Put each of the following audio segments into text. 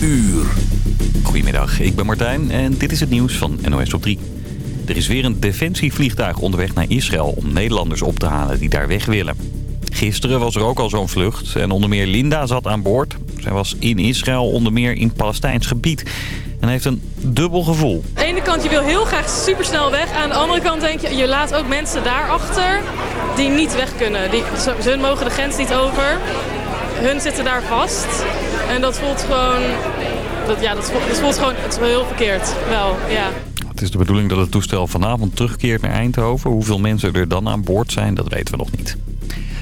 uur. Goedemiddag, ik ben Martijn en dit is het nieuws van NOS op 3. Er is weer een defensievliegtuig onderweg naar Israël om Nederlanders op te halen die daar weg willen. Gisteren was er ook al zo'n vlucht en onder meer Linda zat aan boord. Zij was in Israël, onder meer in Palestijns gebied. En heeft een dubbel gevoel. Aan de ene kant, je wil heel graag supersnel weg. Aan de andere kant denk je, je laat ook mensen daarachter die niet weg kunnen. Die, ze mogen de grens niet over. Hun zitten daar vast. En dat voelt gewoon, dat, ja, dat voelt, gewoon het is heel verkeerd. Wel, ja. Het is de bedoeling dat het toestel vanavond terugkeert naar Eindhoven. Hoeveel mensen er dan aan boord zijn, dat weten we nog niet.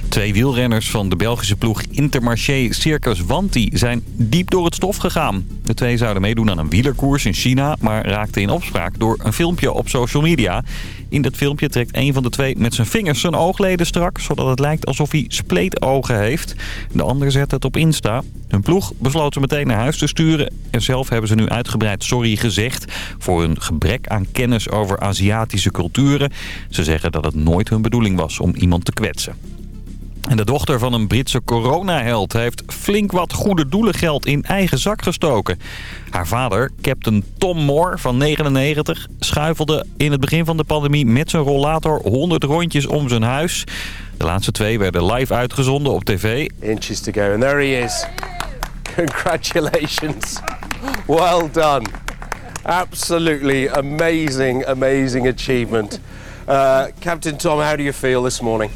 Twee wielrenners van de Belgische ploeg Intermarché Circus Wanti zijn diep door het stof gegaan. De twee zouden meedoen aan een wielerkoers in China, maar raakten in opspraak door een filmpje op social media. In dat filmpje trekt een van de twee met zijn vingers zijn oogleden strak, zodat het lijkt alsof hij spleetogen heeft. De ander zet het op Insta. Hun ploeg besloot ze meteen naar huis te sturen. En zelf hebben ze nu uitgebreid sorry gezegd voor hun gebrek aan kennis over Aziatische culturen. Ze zeggen dat het nooit hun bedoeling was om iemand te kwetsen. En de dochter van een Britse coronaheld heeft flink wat goede doelengeld in eigen zak gestoken. Haar vader, captain Tom Moore van 99, schuifelde in het begin van de pandemie met zijn rollator 100 rondjes om zijn huis. De laatste twee werden live uitgezonden op tv. Inches to go and there he is. Congratulations. Well done. Absolutely amazing, amazing achievement. Uh, Captain Tom, how do you feel this morning?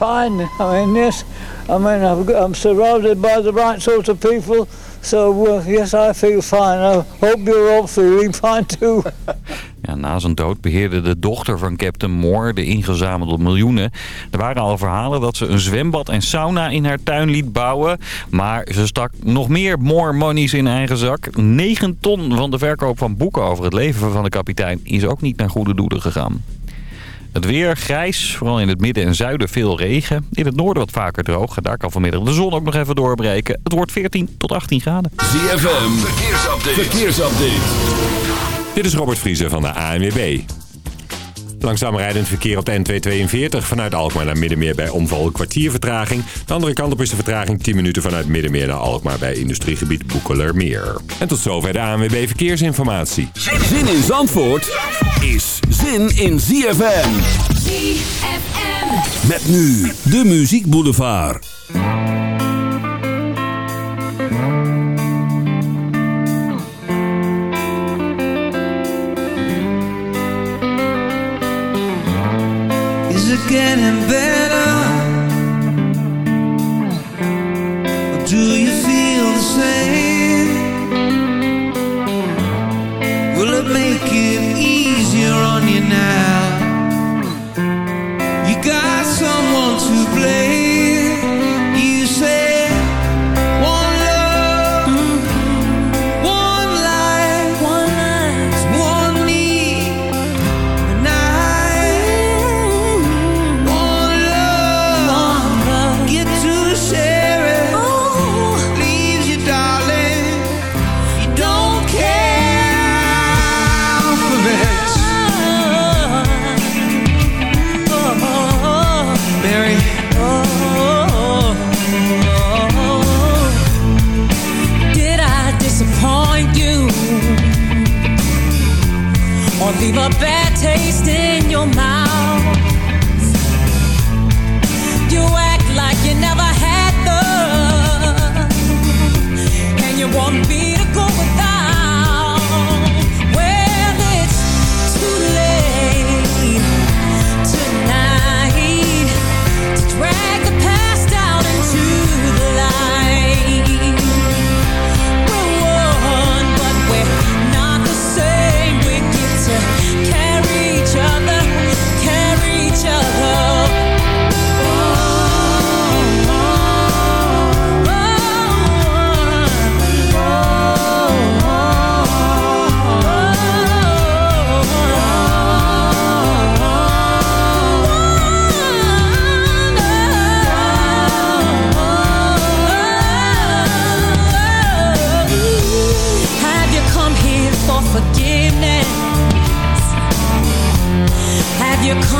Fine. I mean, yes. I mean, I'm surrounded by the right sort of people. So, uh, yes, I feel fine. I hope you're all feeling fine too. Ja, na zijn dood beheerde de dochter van Captain Moore de ingezamelde miljoenen. Er waren al verhalen dat ze een zwembad en sauna in haar tuin liet bouwen. Maar ze stak nog meer Moore monies in eigen zak. 9 ton van de verkoop van boeken over het leven van de kapitein is ook niet naar goede doelen gegaan. Het weer grijs, vooral in het midden en zuiden veel regen. In het noorden wat vaker droog. Daar kan vanmiddag de zon ook nog even doorbreken. Het wordt 14 tot 18 graden. ZFM, verkeersupdate. verkeersupdate. Dit is Robert Vriezen van de ANWB. Langzaam rijdend verkeer op de N242 vanuit Alkmaar naar Middenmeer bij omval een kwartier vertraging. De andere kant op is de vertraging 10 minuten vanuit Middenmeer naar Alkmaar bij industriegebied Boekelermeer. En tot zover de ANWB Verkeersinformatie. Zin in Zandvoort is zin in ZFM. ZFM. Met nu de Muziek Boulevard. Getting better? Or do Or leave a bad taste in your mouth? You act like you never had love. And you want me to go without. You come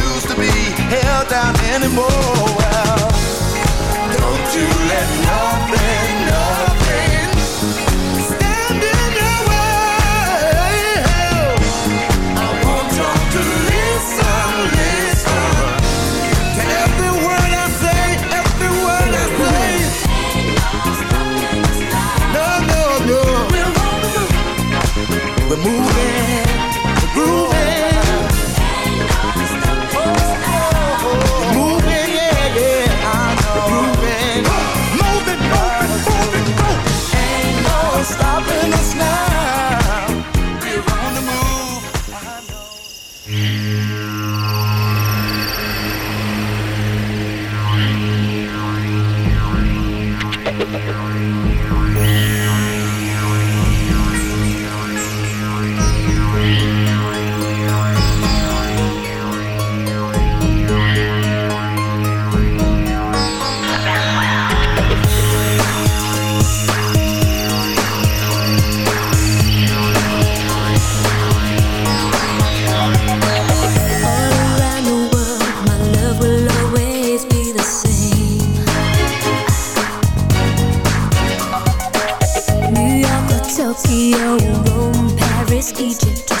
to be held down anymore. Well, don't you let nothing, nothing whiskey, Egypt.